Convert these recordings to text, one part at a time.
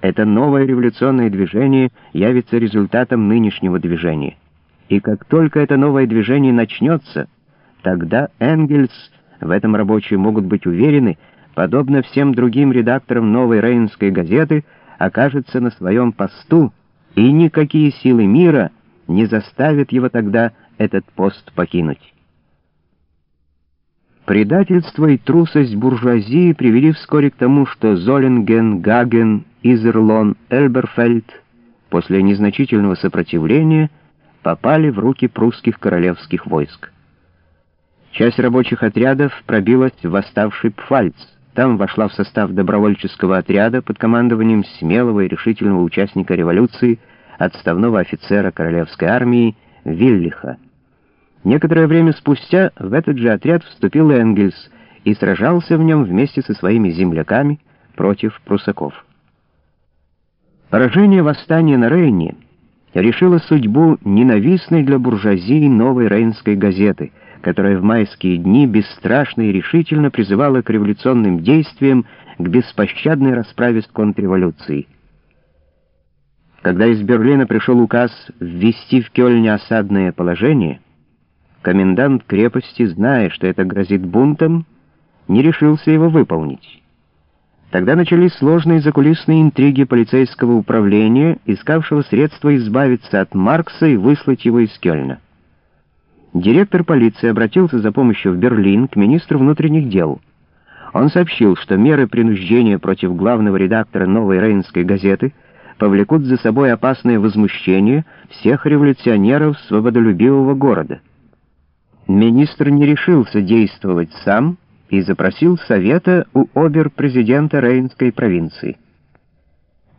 Это новое революционное движение явится результатом нынешнего движения. И как только это новое движение начнется, тогда Энгельс, в этом рабочие могут быть уверены, подобно всем другим редакторам новой Рейнской газеты, окажется на своем посту, и никакие силы мира не заставят его тогда этот пост покинуть. Предательство и трусость буржуазии привели вскоре к тому, что Золинген, Гаген, Изерлон, Эльберфельд после незначительного сопротивления попали в руки прусских королевских войск. Часть рабочих отрядов пробилась в восставший Пфальц. Там вошла в состав добровольческого отряда под командованием смелого и решительного участника революции, отставного офицера королевской армии Виллиха. Некоторое время спустя в этот же отряд вступил Энгельс и сражался в нем вместе со своими земляками против прусаков. Поражение восстания на Рейне решило судьбу ненавистной для буржуазии новой рейнской газеты, которая в майские дни бесстрашно и решительно призывала к революционным действиям, к беспощадной расправе с контрреволюцией. Когда из Берлина пришел указ ввести в Кёльне осадное положение, Комендант крепости, зная, что это грозит бунтом, не решился его выполнить. Тогда начались сложные закулисные интриги полицейского управления, искавшего средства избавиться от Маркса и выслать его из Кёльна. Директор полиции обратился за помощью в Берлин к министру внутренних дел. Он сообщил, что меры принуждения против главного редактора «Новой Рейнской газеты» повлекут за собой опасное возмущение всех революционеров свободолюбивого города. Министр не решился действовать сам и запросил совета у обер-президента Рейнской провинции.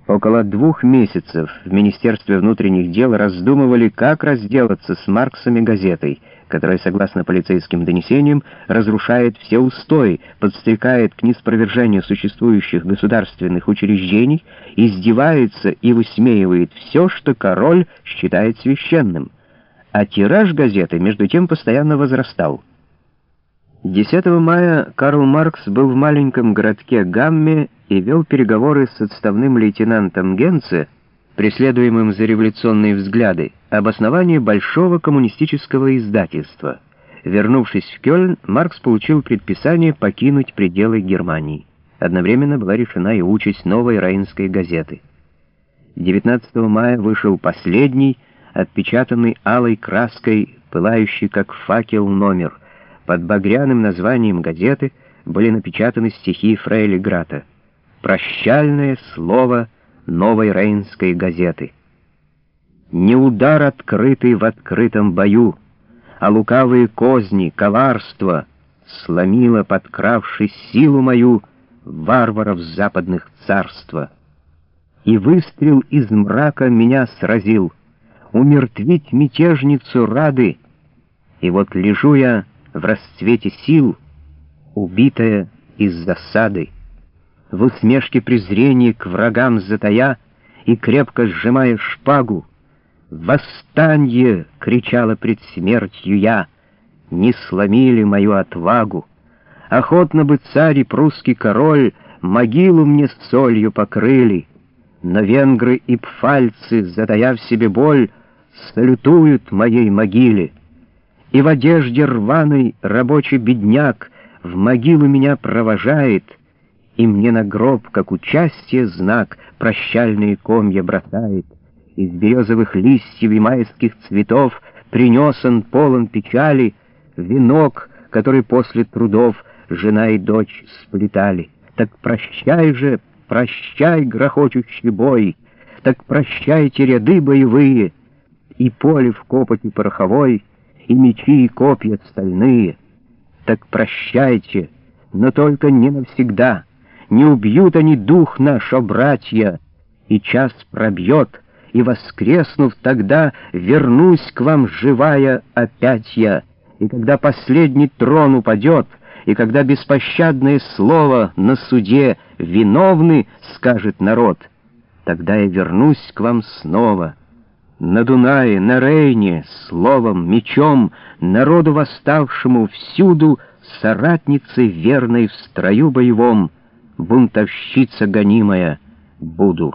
Около двух месяцев в Министерстве внутренних дел раздумывали, как разделаться с Марксами газетой, которая, согласно полицейским донесениям, разрушает все устои, подстрекает к неспровержению существующих государственных учреждений, издевается и высмеивает все, что король считает священным — а тираж газеты между тем постоянно возрастал. 10 мая Карл Маркс был в маленьком городке Гамме и вел переговоры с отставным лейтенантом Генце, преследуемым за революционные взгляды, об основании большого коммунистического издательства. Вернувшись в Кёльн, Маркс получил предписание покинуть пределы Германии. Одновременно была решена и участь новой рейнской газеты. 19 мая вышел последний, отпечатанный алой краской, пылающий как факел номер. Под багряным названием газеты были напечатаны стихи Фрейли Грата. «Прощальное слово новой рейнской газеты». Не удар открытый в открытом бою, а лукавые козни, коварство сломило, подкравшись силу мою, варваров западных царства. И выстрел из мрака меня сразил — умертвить мятежницу рады, и вот лежу я в расцвете сил, убитая из засады, в усмешке презрения к врагам затая и крепко сжимая шпагу. «Восстанье!» — кричала пред смертью я, не сломили мою отвагу. Охотно бы царь и прусский король могилу мне солью покрыли, но венгры и пфальцы, затаяв себе боль, салютуют моей могиле, И в одежде рваной рабочий бедняк В могилу меня провожает, И мне на гроб, как участие знак, Прощальные комья бросает. Из березовых листьев и майских цветов Принес он полон печали Венок, который после трудов Жена и дочь сплетали. Так прощай же, прощай, грохочущий бой, Так прощайте ряды боевые — и поле в копоти пороховой, и мечи и копья стальные. Так прощайте, но только не навсегда, не убьют они дух наш, о братья, и час пробьет, и, воскреснув тогда, вернусь к вам живая опять я, и когда последний трон упадет, и когда беспощадное слово на суде виновны, скажет народ, тогда я вернусь к вам снова» на Дунае, на Рейне, словом, мечом, народу восставшему всюду, соратницы верной в строю боевом, бунтовщица гонимая, буду».